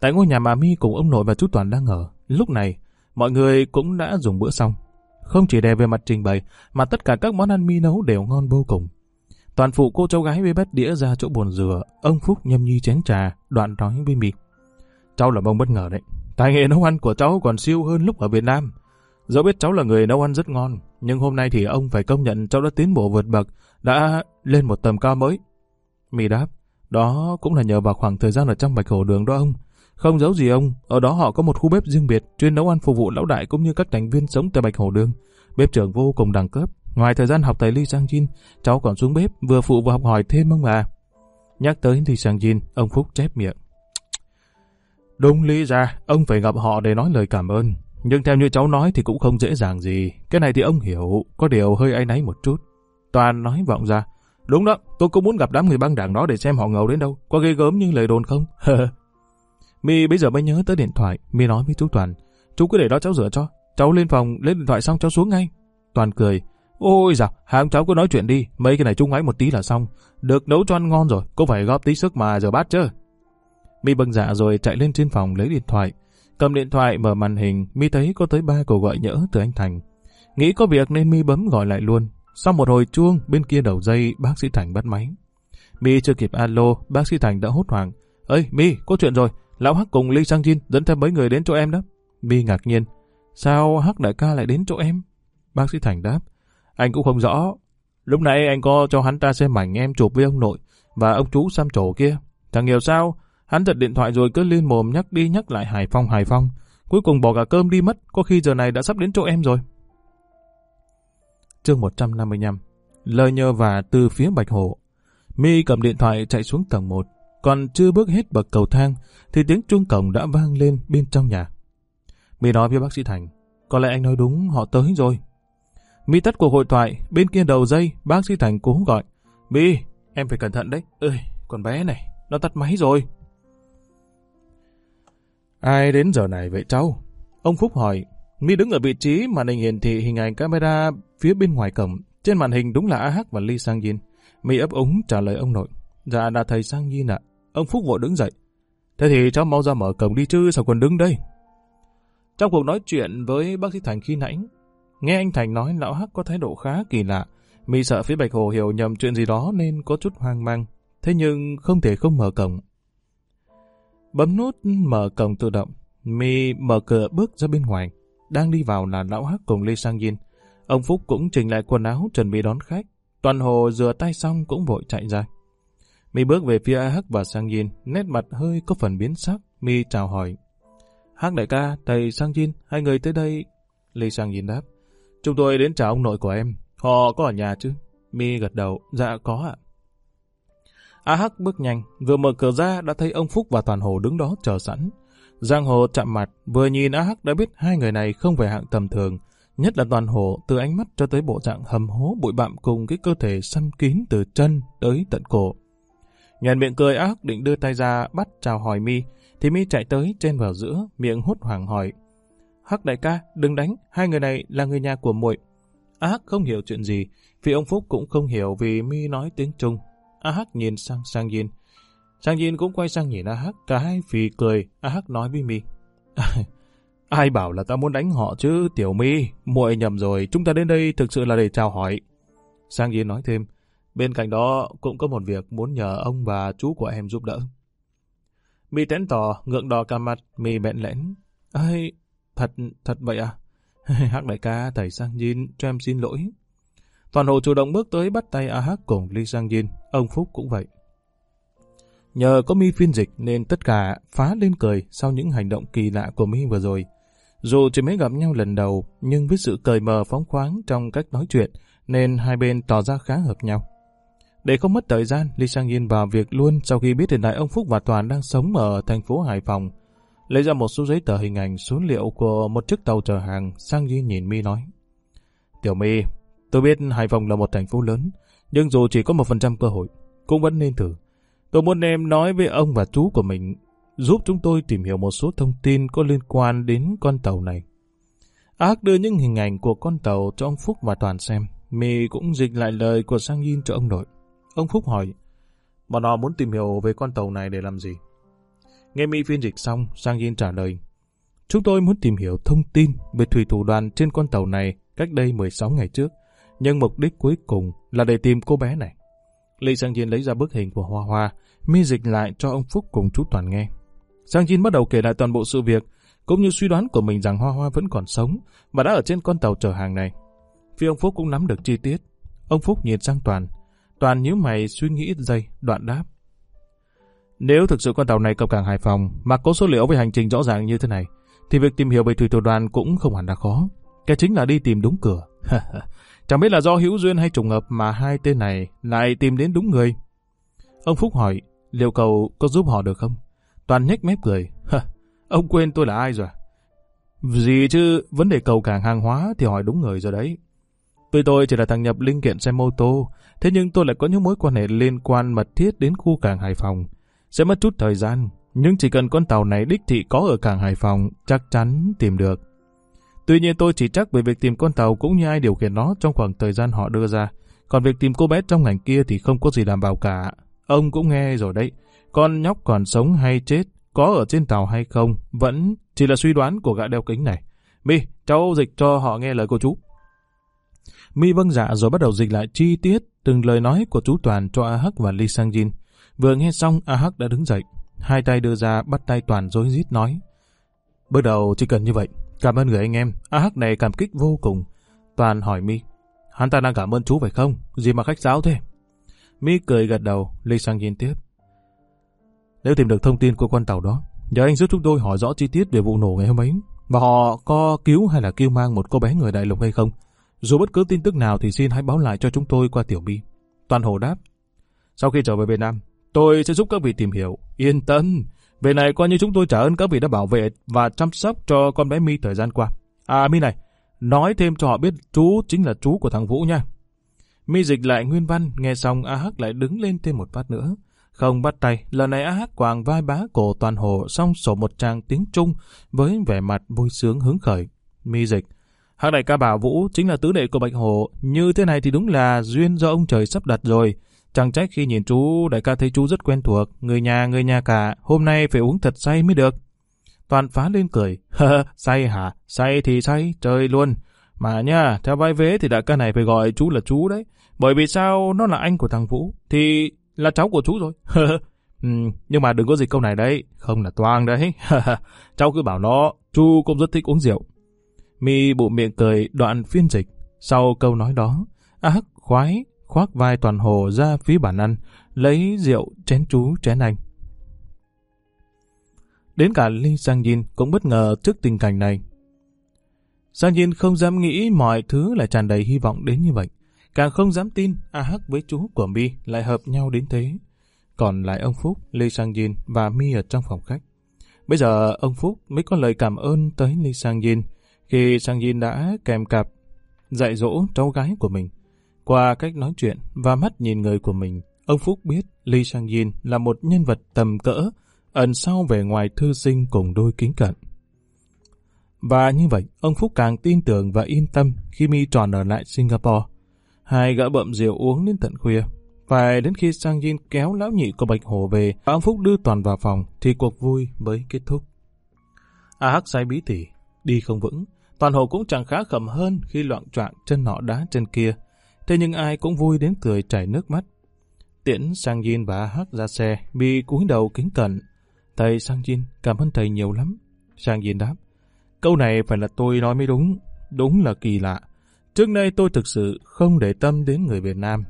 Tại ngôi nhà mà mi cùng ông nội và chú Toàn đang ở, lúc này, mọi người cũng đã dùng bữa xong. Không chỉ đẹp về mặt trình bày, mà tất cả các món ăn mi nấu đều ngon vô cùng. Toàn phụ cô cháu gái với bát đĩa ra chỗ bồn dừa ông Phúc nhâm nhi chén trà, đoạn nói với mi. Cháu là mong bất ngờ đấy. Tài nghệ nấu ăn của cháu còn siêu hơn lúc ở Việt Nam. Dẫu biết cháu là người nấu ăn rất ngon, nhưng hôm nay thì ông phải công nhận cháu đã tiến bộ vượt bậc, đã lên một tầm cao mới. Mi đáp, đó cũng là nhờ vào khoảng thời gian ở trong bạch hổ đường đó ông. Không giấu gì ông, ở đó họ có một khu bếp riêng biệt, chuyên nấu ăn phục vụ lão đại cũng như các thành viên sống tại bạch hổ đường. Bếp trưởng vô cùng đẳng cấp. Ngoài thời gian học tại Lee Sang Jin, cháu còn xuống bếp vừa phụ vừa học hỏi thêm ông bà. Nhắc tới Lee Sang Jin, ông Phúc chép miệng. Đúng lý ra, ông phải gặp họ để nói lời cảm ơn. Nhưng theo như cháu nói thì cũng không dễ dàng gì. Cái này thì ông hiểu, có điều hơi áy náy một chút. Toàn nói vọng ra. Đúng đó, tôi cũng muốn gặp đám người băng đảng đó để xem họ ngầu đến đâu. Có ghê gớm như lời đồn không? [LAUGHS] Mi bây giờ mới nhớ tới điện thoại. Mi nói với chú Toàn. Chú cứ để đó cháu rửa cho. Cháu lên phòng, lấy điện thoại xong cháu xuống ngay. Toàn cười. Ôi dào, hai cháu cứ nói chuyện đi. Mấy cái này chung máy một tí là xong. Được nấu cho ăn ngon rồi, có phải góp tí sức mà giờ bát chứ. Mi bâng dạ rồi chạy lên trên phòng lấy điện thoại. Cầm điện thoại mở màn hình, Mi thấy có tới ba cuộc gọi nhỡ từ anh Thành. Nghĩ có việc nên Mi bấm gọi lại luôn. Sau một hồi chuông, bên kia đầu dây, bác sĩ Thành bắt máy. Mi chưa kịp alo, bác sĩ Thành đã hốt hoảng. Ơi, Mi, có chuyện rồi. Lão Hắc cùng Lee Sang Jin dẫn thêm mấy người đến chỗ em đó. Mi ngạc nhiên. Sao Hắc đại ca lại đến chỗ em? Bác sĩ Thành đáp. Anh cũng không rõ. Lúc nãy anh có cho hắn ta xem ảnh em chụp với ông nội và ông chú xăm trổ kia. Thằng hiểu sao? Hắn giật điện thoại rồi cứ liên mồm nhắc đi nhắc lại Hải Phong Hải Phong. Cuối cùng bỏ cả cơm đi mất, có khi giờ này đã sắp đến chỗ em rồi. Chương 155 lời nhờ và từ phía Bạch Hổ. Mi cầm điện thoại chạy xuống tầng 1, còn chưa bước hết bậc cầu thang thì tiếng chuông cổng đã vang lên bên trong nhà. Mi nói với bác sĩ Thành, có lẽ anh nói đúng, họ tới rồi. Mi tắt cuộc hội thoại, bên kia đầu dây, bác sĩ Thành cố gọi. Mi, em phải cẩn thận đấy. Ơi, con bé này, nó tắt máy rồi. Ai đến giờ này vậy cháu? Ông Phúc hỏi. Mi đứng ở vị trí màn hình hiển thị hình ảnh camera phía bên ngoài cổng. Trên màn hình đúng là AH và Lee Sang Yin. Mi ấp úng trả lời ông nội. Dạ là thầy Sang Yin ạ. Ông Phúc vội đứng dậy. Thế thì cháu mau ra mở cổng đi chứ sao còn đứng đây? Trong cuộc nói chuyện với bác sĩ Thành khi nãy, nghe anh Thành nói lão Hắc có thái độ khá kỳ lạ. Mi sợ phía Bạch Hồ hiểu nhầm chuyện gì đó nên có chút hoang mang. Thế nhưng không thể không mở cổng. Bấm nút mở cổng tự động. Mi mở cửa bước ra bên ngoài. Đang đi vào là lão Hắc cùng Lê Sang Yin. Ông Phúc cũng chỉnh lại quần áo chuẩn bị đón khách. Toàn hồ rửa tay xong cũng vội chạy ra. Mi bước về phía Hắc và Sang Yin, nét mặt hơi có phần biến sắc. Mi chào hỏi. Hắc đại ca, thầy Sang Yin, hai người tới đây. Lê Sang Yin đáp. Chúng tôi đến chào ông nội của em. Họ có ở nhà chứ? Mi gật đầu. Dạ có ạ. A Hắc bước nhanh, vừa mở cửa ra đã thấy ông Phúc và Toàn Hồ đứng đó chờ sẵn. Giang Hồ chạm mặt, vừa nhìn A Hắc đã biết hai người này không phải hạng tầm thường, nhất là Toàn Hồ từ ánh mắt cho tới bộ dạng hầm hố bụi bặm cùng cái cơ thể xăm kín từ chân tới tận cổ. Nhàn miệng cười ác định đưa tay ra bắt chào hỏi Mi, thì Mi chạy tới trên vào giữa, miệng hốt hoảng hỏi. Hắc đại ca, đừng đánh, hai người này là người nhà của muội. A Hắc không hiểu chuyện gì, vì ông Phúc cũng không hiểu vì Mi nói tiếng Trung, A Hắc nhìn sang Sang Yin. Sang Yin cũng quay sang nhìn A Hắc, cả hai phì cười, A Hắc nói với Mi. [LAUGHS] Ai bảo là ta muốn đánh họ chứ, Tiểu Mi, muội nhầm rồi, chúng ta đến đây thực sự là để chào hỏi. Sang Yin nói thêm, bên cạnh đó cũng có một việc muốn nhờ ông và chú của em giúp đỡ. Mi tén tỏ, ngượng đỏ cả mặt, Mi bẹn lẽn. Ây, thật, thật vậy à? [LAUGHS] Hắc đại ca, thầy Sang Yin, cho em xin lỗi. Toàn hộ chủ động bước tới bắt tay A Hắc cùng Lee Sang Yin, ông Phúc cũng vậy. Nhờ có mi phiên dịch nên tất cả phá lên cười sau những hành động kỳ lạ của mi vừa rồi. Dù chỉ mới gặp nhau lần đầu, nhưng với sự cười mờ phóng khoáng trong cách nói chuyện, nên hai bên tỏ ra khá hợp nhau. Để không mất thời gian, Lee Sang Yin vào việc luôn sau khi biết hiện tại ông Phúc và Toàn đang sống ở thành phố Hải Phòng. Lấy ra một số giấy tờ hình ảnh số liệu của một chiếc tàu chở hàng, Sang Yin nhìn mi nói. Tiểu mi, Tôi biết Hải Phòng là một thành phố lớn, nhưng dù chỉ có một phần trăm cơ hội, cũng vẫn nên thử. Tôi muốn em nói với ông và chú của mình, giúp chúng tôi tìm hiểu một số thông tin có liên quan đến con tàu này. Ác đưa những hình ảnh của con tàu cho ông Phúc và Toàn xem. Mì cũng dịch lại lời của Sang Yin cho ông nội. Ông Phúc hỏi, bọn họ muốn tìm hiểu về con tàu này để làm gì? Nghe Mỹ phiên dịch xong, Sang Yin trả lời, Chúng tôi muốn tìm hiểu thông tin về thủy thủ đoàn trên con tàu này cách đây 16 ngày trước nhưng mục đích cuối cùng là để tìm cô bé này. Lý Sang Jin lấy ra bức hình của Hoa Hoa, mi dịch lại cho ông Phúc cùng chú Toàn nghe. Sang Jin bắt đầu kể lại toàn bộ sự việc, cũng như suy đoán của mình rằng Hoa Hoa vẫn còn sống và đã ở trên con tàu chở hàng này. Phi ông Phúc cũng nắm được chi tiết. Ông Phúc nhìn sang Toàn. Toàn nhíu mày suy nghĩ ít giây, đoạn đáp. Nếu thực sự con tàu này cập cảng Hải Phòng mà có số liệu về hành trình rõ ràng như thế này, thì việc tìm hiểu về thủy thủ đoàn cũng không hẳn là khó. Cái chính là đi tìm đúng cửa. [LAUGHS] Chẳng biết là do hữu duyên hay trùng hợp mà hai tên này lại tìm đến đúng người. Ông Phúc hỏi, liệu cầu có giúp họ được không? Toàn nhếch mép cười. ông quên tôi là ai rồi? À? Gì chứ, vấn đề cầu cảng hàng hóa thì hỏi đúng người rồi đấy. Tuy tôi chỉ là thằng nhập linh kiện xe mô tô, thế nhưng tôi lại có những mối quan hệ liên quan mật thiết đến khu cảng Hải Phòng. Sẽ mất chút thời gian, nhưng chỉ cần con tàu này đích thị có ở cảng Hải Phòng, chắc chắn tìm được. Tuy nhiên tôi chỉ chắc về việc tìm con tàu cũng như ai điều khiển nó trong khoảng thời gian họ đưa ra. Còn việc tìm cô bé trong ngành kia thì không có gì đảm bảo cả. Ông cũng nghe rồi đấy. Con nhóc còn sống hay chết, có ở trên tàu hay không, vẫn chỉ là suy đoán của gã đeo kính này. Mi, cháu dịch cho họ nghe lời cô chú. Mi vâng dạ rồi bắt đầu dịch lại chi tiết từng lời nói của chú Toàn cho A Hắc và Lee Sang Jin. Vừa nghe xong, A Hắc đã đứng dậy. Hai tay đưa ra bắt tay Toàn rối rít nói. Bước đầu chỉ cần như vậy, Cảm ơn người anh em, A Hắc này cảm kích vô cùng. Toàn hỏi Mi, hắn ta đang cảm ơn chú phải không? Gì mà khách giáo thế? Mi cười gật đầu, Lee Sang Jin tiếp. Nếu tìm được thông tin của con tàu đó, nhờ anh giúp chúng tôi hỏi rõ chi tiết về vụ nổ ngày hôm ấy, và họ có cứu hay là kêu mang một cô bé người đại lục hay không? Dù bất cứ tin tức nào thì xin hãy báo lại cho chúng tôi qua tiểu bi. Toàn Hồ đáp. Sau khi trở về Việt Nam, tôi sẽ giúp các vị tìm hiểu. Yên tâm, về này coi như chúng tôi trả ơn các vị đã bảo vệ và chăm sóc cho con bé Mi thời gian qua. À Mi này, nói thêm cho họ biết chú chính là chú của thằng Vũ nha. Mi dịch lại nguyên văn, nghe xong A Hắc lại đứng lên thêm một phát nữa. Không bắt tay, lần này A Hắc quàng vai bá cổ toàn hồ xong sổ một trang tiếng Trung với vẻ mặt vui sướng hứng khởi. Mi dịch, Hắc đại ca bảo Vũ chính là tứ đệ của Bạch hổ như thế này thì đúng là duyên do ông trời sắp đặt rồi. Chẳng trách khi nhìn chú, đại ca thấy chú rất quen thuộc, người nhà người nhà cả, hôm nay phải uống thật say mới được. Toàn phá lên cười, [LAUGHS] say hả, say thì say, trời luôn. Mà nha, theo vai vế thì đại ca này phải gọi chú là chú đấy. Bởi vì sao nó là anh của thằng Vũ, thì là cháu của chú rồi. [LAUGHS] ừ, nhưng mà đừng có dịch câu này đấy, không là toang đấy. [LAUGHS] cháu cứ bảo nó, chú cũng rất thích uống rượu. Mi bụ miệng cười đoạn phiên dịch. Sau câu nói đó, A Hắc khoái khoác vai toàn hồ ra phía bàn ăn, lấy rượu chén chú chén anh. Đến cả Lee Sang Yin cũng bất ngờ trước tình cảnh này. Sang Yin không dám nghĩ mọi thứ lại tràn đầy hy vọng đến như vậy. Càng không dám tin A Hắc với chú của Mi lại hợp nhau đến thế. Còn lại ông Phúc, Lee Sang Yin và Mi ở trong phòng khách. Bây giờ ông Phúc mới có lời cảm ơn tới Lee Sang Yin khi Sang Yin đã kèm cặp dạy dỗ cháu gái của mình. Qua cách nói chuyện và mắt nhìn người của mình, ông Phúc biết Lee Sang Yin là một nhân vật tầm cỡ, ẩn sau vẻ ngoài thư sinh cùng đôi kính cận. Và như vậy, ông Phúc càng tin tưởng và yên tâm khi Mi tròn ở lại Singapore. Hai gã bậm rượu uống đến tận khuya. Phải đến khi Sang Yin kéo lão nhị của Bạch Hồ về và ông Phúc đưa Toàn vào phòng thì cuộc vui mới kết thúc. A Hắc say bí tỉ, đi không vững. Toàn Hồ cũng chẳng khá khẩm hơn khi loạn trọng chân nọ đá chân kia. Thế nhưng ai cũng vui đến cười chảy nước mắt. Tiễn Sang Jin và Hắc ra xe, bị cúi đầu kính cẩn. Thầy Sang Jin, cảm ơn thầy nhiều lắm. Sang Jin đáp, câu này phải là tôi nói mới đúng. Đúng là kỳ lạ. Trước nay tôi thực sự không để tâm đến người Việt Nam.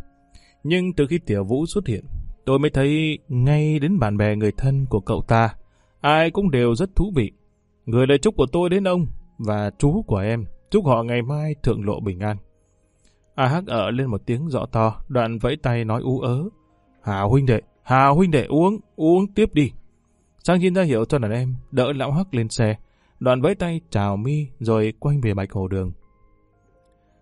Nhưng từ khi Tiểu Vũ xuất hiện, tôi mới thấy ngay đến bạn bè người thân của cậu ta, ai cũng đều rất thú vị. Người lời chúc của tôi đến ông và chú của em, chúc họ ngày mai thượng lộ bình an. A Hắc ở lên một tiếng rõ to, đoạn vẫy tay nói ú ớ. Hà huynh đệ, Hà huynh đệ uống, uống tiếp đi. Sang Jin ra hiệu cho đàn em, đỡ lão Hắc lên xe, đoạn vẫy tay chào mi rồi quay về Bạch Hồ Đường.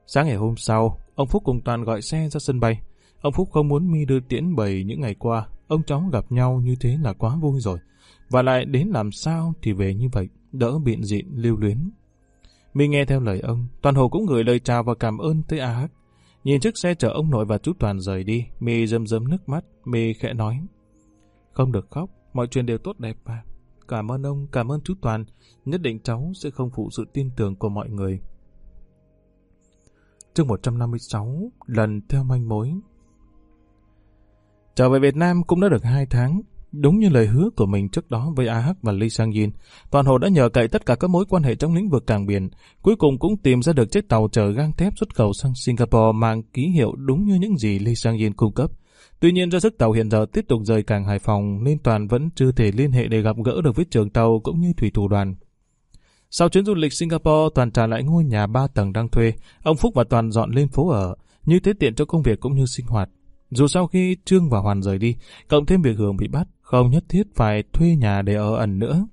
Sáng ngày hôm sau, ông Phúc cùng Toàn gọi xe ra sân bay. Ông Phúc không muốn mi đưa tiễn bầy những ngày qua, ông cháu gặp nhau như thế là quá vui rồi. Và lại đến làm sao thì về như vậy, đỡ biện diện lưu luyến. Mình nghe theo lời ông, Toàn Hồ cũng gửi lời chào và cảm ơn tới A Hắc. Nhìn chiếc xe chở ông nội và chú Toàn rời đi, Mi rơm rơm nước mắt, Mi khẽ nói. Không được khóc, mọi chuyện đều tốt đẹp mà. Cảm ơn ông, cảm ơn chú Toàn, nhất định cháu sẽ không phụ sự tin tưởng của mọi người. Chương 156, lần theo manh mối. Trở về Việt Nam cũng đã được 2 tháng, Đúng như lời hứa của mình trước đó với AH và Lee Sang Yin, Toàn Hồ đã nhờ cậy tất cả các mối quan hệ trong lĩnh vực cảng biển, cuối cùng cũng tìm ra được chiếc tàu chở gang thép xuất khẩu sang Singapore mang ký hiệu đúng như những gì Lee Sang Yin cung cấp. Tuy nhiên do sức tàu hiện giờ tiếp tục rời cảng Hải Phòng nên Toàn vẫn chưa thể liên hệ để gặp gỡ được với trường tàu cũng như thủy thủ đoàn. Sau chuyến du lịch Singapore, Toàn trả lại ngôi nhà ba tầng đang thuê, ông Phúc và Toàn dọn lên phố ở, như thế tiện cho công việc cũng như sinh hoạt. Dù sau khi Trương và Hoàn rời đi, cộng thêm việc Hường bị bắt, không nhất thiết phải thuê nhà để ở ẩn nữa.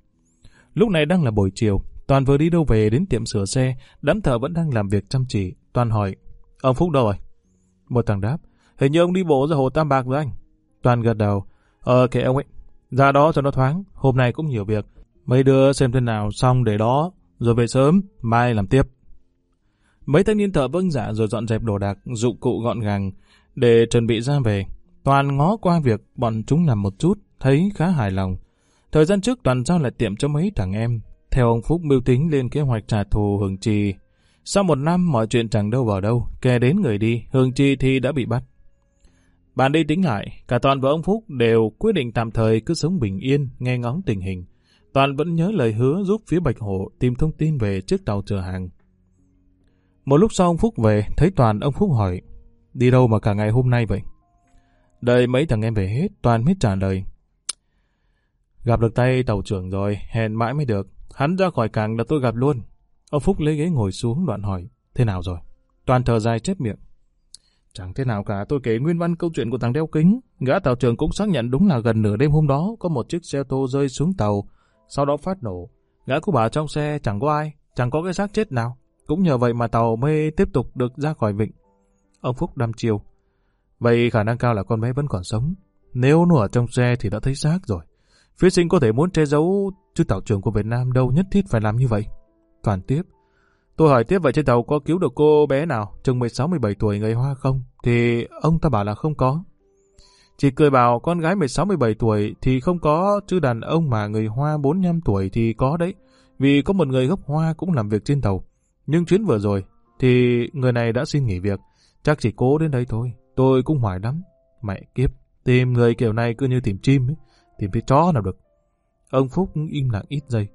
Lúc này đang là buổi chiều, Toàn vừa đi đâu về đến tiệm sửa xe, đám thợ vẫn đang làm việc chăm chỉ. Toàn hỏi, ông Phúc đâu rồi? Một thằng đáp, hình như ông đi bộ ra hồ Tam Bạc rồi anh. Toàn gật đầu, ờ kệ ông ấy, ra đó cho nó thoáng, hôm nay cũng nhiều việc. Mấy đứa xem thế nào xong để đó, rồi về sớm, mai làm tiếp. Mấy thanh niên thợ vâng dạ rồi dọn dẹp đồ đạc, dụng cụ gọn gàng, để chuẩn bị ra về. Toàn ngó qua việc bọn chúng làm một chút, thấy khá hài lòng. Thời gian trước Toàn giao lại tiệm cho mấy thằng em. Theo ông Phúc mưu tính lên kế hoạch trả thù Hường Trì. Sau một năm mọi chuyện chẳng đâu vào đâu, kè đến người đi, Hường Trì thì đã bị bắt. Bạn đi tính lại, cả Toàn và ông Phúc đều quyết định tạm thời cứ sống bình yên, nghe ngóng tình hình. Toàn vẫn nhớ lời hứa giúp phía Bạch Hổ tìm thông tin về chiếc tàu chở hàng. Một lúc sau ông Phúc về, thấy Toàn ông Phúc hỏi, đi đâu mà cả ngày hôm nay vậy? Đợi mấy thằng em về hết, Toàn mới trả lời. Gặp được tay tàu trưởng rồi, hẹn mãi mới được. Hắn ra khỏi càng là tôi gặp luôn. Ông Phúc lấy ghế ngồi xuống đoạn hỏi, thế nào rồi? Toàn thở dài chép miệng. Chẳng thế nào cả, tôi kể nguyên văn câu chuyện của thằng đeo kính. Gã tàu trưởng cũng xác nhận đúng là gần nửa đêm hôm đó có một chiếc xe ô tô rơi xuống tàu, sau đó phát nổ. Gã cũng bảo trong xe chẳng có ai, chẳng có cái xác chết nào. Cũng nhờ vậy mà tàu mê tiếp tục được ra khỏi vịnh. Ông Phúc đăm chiêu Vậy khả năng cao là con bé vẫn còn sống. Nếu nó ở trong xe thì đã thấy xác rồi. Phía sinh có thể muốn che giấu, chứ tàu trưởng của Việt Nam đâu nhất thiết phải làm như vậy. Toàn tiếp. Tôi hỏi tiếp vậy trên tàu có cứu được cô bé nào, chừng 16-17 tuổi người Hoa không? Thì ông ta bảo là không có. Chỉ cười bảo con gái 16-17 tuổi thì không có, chứ đàn ông mà người Hoa 45 tuổi thì có đấy. Vì có một người gốc Hoa cũng làm việc trên tàu. Nhưng chuyến vừa rồi thì người này đã xin nghỉ việc. Chắc chỉ cố đến đây thôi. Tôi cũng hoài lắm. Mẹ kiếp, tìm người kiểu này cứ như tìm chim ấy. Tìm cái chó nào được. Ông Phúc im lặng ít giây.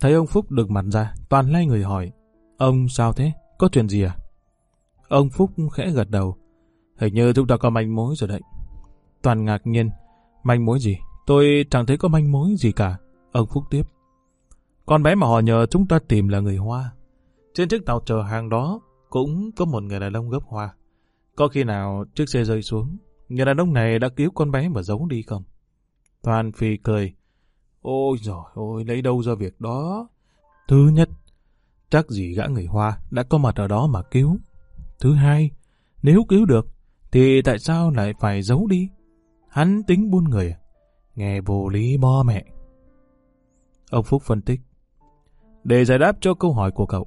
Thấy ông Phúc được mặt ra, toàn lay người hỏi. Ông sao thế? Có chuyện gì à? Ông Phúc khẽ gật đầu. Hình như chúng ta có manh mối rồi đấy. Toàn ngạc nhiên. Manh mối gì? Tôi chẳng thấy có manh mối gì cả. Ông Phúc tiếp. Con bé mà họ nhờ chúng ta tìm là người Hoa. Trên chiếc tàu chở hàng đó cũng có một người đàn ông gấp Hoa. Có khi nào chiếc xe rơi xuống, người đàn ông này đã cứu con bé mà giấu đi không? Toàn phi cười. Ôi giời ôi, lấy đâu ra việc đó? Thứ nhất, chắc gì gã người Hoa đã có mặt ở đó mà cứu. Thứ hai, nếu cứu được, thì tại sao lại phải giấu đi? Hắn tính buôn người? Nghe vô lý bo mẹ. Ông Phúc phân tích. Để giải đáp cho câu hỏi của cậu,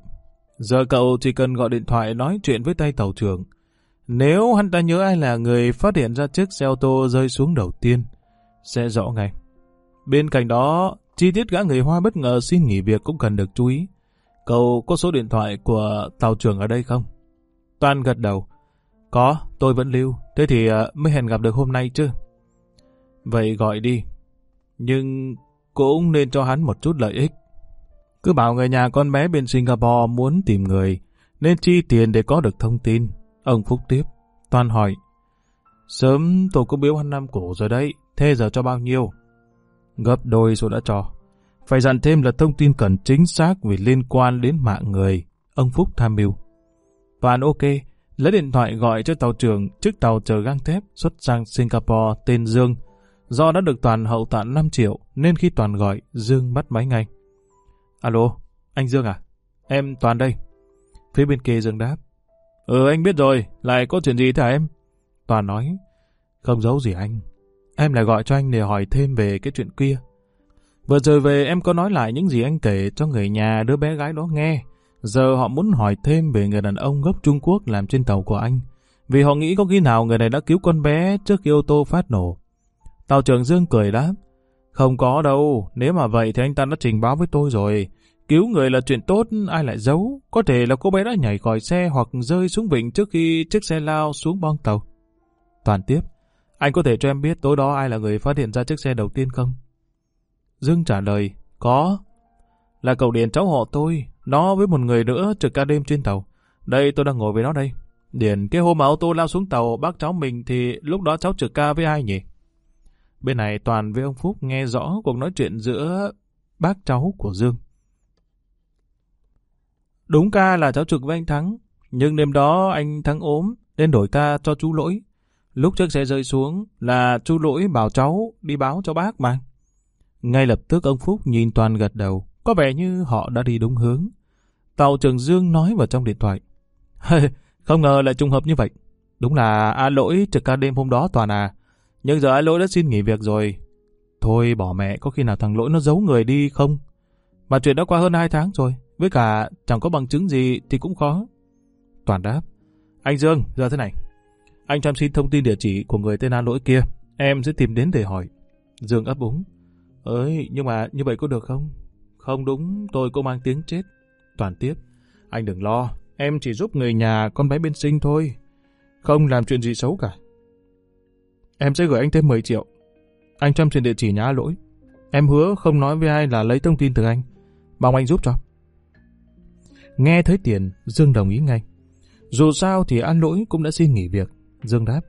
giờ cậu chỉ cần gọi điện thoại nói chuyện với tay tàu trưởng. Nếu hắn ta nhớ ai là người phát hiện ra chiếc xe ô tô rơi xuống đầu tiên, sẽ rõ ngay. Bên cạnh đó, chi tiết gã người Hoa bất ngờ xin nghỉ việc cũng cần được chú ý. Cậu có số điện thoại của tàu trưởng ở đây không? Toàn gật đầu. Có, tôi vẫn lưu. Thế thì ờ, mới hẹn gặp được hôm nay chứ. Vậy gọi đi. Nhưng cũng nên cho hắn một chút lợi ích. Cứ bảo người nhà con bé bên Singapore muốn tìm người, nên chi tiền để có được thông tin. Ông Phúc tiếp. Toàn hỏi. Sớm tôi có biếu hắn năm cổ rồi đấy, thế giờ cho bao nhiêu? Gấp đôi số đã cho. Phải dặn thêm là thông tin cần chính xác vì liên quan đến mạng người. Ông Phúc tham mưu. Toàn ok, lấy điện thoại gọi cho tàu trưởng chiếc tàu chở gang thép xuất sang Singapore tên Dương. Do đã được Toàn hậu tặng 5 triệu nên khi Toàn gọi, Dương bắt máy ngay. Alo, anh Dương à? Em Toàn đây. Phía bên kia Dương đáp. Ừ anh biết rồi, lại có chuyện gì thế hả em? Toàn nói. Không giấu gì anh. Em lại gọi cho anh để hỏi thêm về cái chuyện kia. Vừa rồi về em có nói lại những gì anh kể cho người nhà đứa bé gái đó nghe. Giờ họ muốn hỏi thêm về người đàn ông gốc Trung Quốc làm trên tàu của anh. Vì họ nghĩ có khi nào người này đã cứu con bé trước khi ô tô phát nổ. Tàu trưởng Dương cười đáp. Không có đâu, nếu mà vậy thì anh ta đã trình báo với tôi rồi. Cứu người là chuyện tốt, ai lại giấu? Có thể là cô bé đã nhảy khỏi xe hoặc rơi xuống vịnh trước khi chiếc xe lao xuống bong tàu. Toàn tiếp. Anh có thể cho em biết tối đó ai là người phát hiện ra chiếc xe đầu tiên không? Dương trả lời, có. Là cậu Điền cháu họ tôi, nó với một người nữa trực ca đêm trên tàu. Đây tôi đang ngồi với nó đây. Điền, cái hôm mà ô tô lao xuống tàu bác cháu mình thì lúc đó cháu trực ca với ai nhỉ? Bên này Toàn với ông Phúc nghe rõ cuộc nói chuyện giữa bác cháu của Dương. Đúng ca là cháu trực với anh Thắng, nhưng đêm đó anh Thắng ốm nên đổi ca cho chú Lỗi. Lúc chiếc xe rơi xuống là chú Lỗi bảo cháu đi báo cho bác mà. Ngay lập tức ông Phúc nhìn Toàn gật đầu, có vẻ như họ đã đi đúng hướng. Tàu Trường Dương nói vào trong điện thoại. [LAUGHS] Không ngờ lại trùng hợp như vậy. Đúng là A Lỗi trực ca đêm hôm đó Toàn à. Nhưng giờ ai Lỗi đã xin nghỉ việc rồi. Thôi bỏ mẹ, có khi nào thằng Lỗi nó giấu người đi không? Mà chuyện đã qua hơn 2 tháng rồi. Với cả chẳng có bằng chứng gì thì cũng khó. Toàn đáp. Anh Dương, giờ thế này. Anh cho em xin thông tin địa chỉ của người tên An Lỗi kia. Em sẽ tìm đến để hỏi. Dương ấp úng. Ơi, nhưng mà như vậy có được không? Không đúng, tôi cũng mang tiếng chết. Toàn tiếp. Anh đừng lo, em chỉ giúp người nhà con bé bên sinh thôi. Không làm chuyện gì xấu cả. Em sẽ gửi anh thêm 10 triệu. Anh chăm trên địa chỉ nhà lỗi. Em hứa không nói với ai là lấy thông tin từ anh. Mong anh giúp cho. Nghe thấy tiền, Dương đồng ý ngay. Dù sao thì An Lỗi cũng đã xin nghỉ việc. Dương đáp.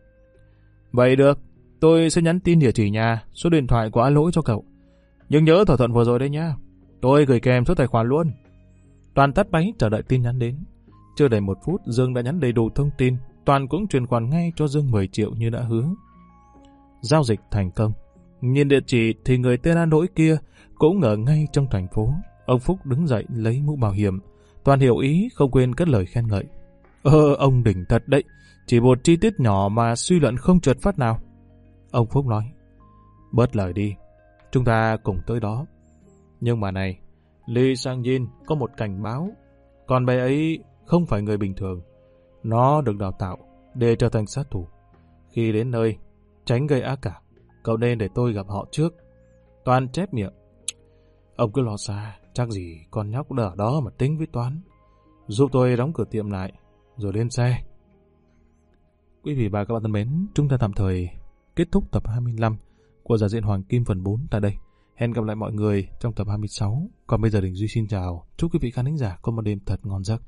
Vậy được, tôi sẽ nhắn tin địa chỉ nhà, số điện thoại của An Lỗi cho cậu. Nhưng nhớ thỏa thuận vừa rồi đấy nhá. Tôi gửi kèm số tài khoản luôn. Toàn tắt máy chờ đợi tin nhắn đến. Chưa đầy một phút, Dương đã nhắn đầy đủ thông tin. Toàn cũng truyền khoản ngay cho Dương 10 triệu như đã hứa. Giao dịch thành công. Nhìn địa chỉ thì người tên An Nội kia cũng ở ngay trong thành phố. Ông Phúc đứng dậy lấy mũ bảo hiểm. Toàn hiểu ý, không quên cất lời khen ngợi. Ơ, ông đỉnh thật đấy. Chỉ một chi tiết nhỏ mà suy luận không trượt phát nào. Ông Phúc nói. Bớt lời đi. Chúng ta cùng tới đó. Nhưng mà này, Lee Sang Jin có một cảnh báo. Con bé ấy không phải người bình thường. Nó được đào tạo để trở thành sát thủ. Khi đến nơi, tránh gây ác cảm. Cậu nên để tôi gặp họ trước. Toàn chép miệng. Ông cứ lo xa, chắc gì con nhóc đã ở đó mà tính với Toán. Giúp tôi đóng cửa tiệm lại, rồi lên xe. Quý vị và các bạn thân mến, chúng ta tạm thời kết thúc tập 25 của giả diện Hoàng Kim phần 4 tại đây. Hẹn gặp lại mọi người trong tập 26. Còn bây giờ Đình Duy xin chào. Chúc quý vị khán thính giả có một đêm thật ngon giấc.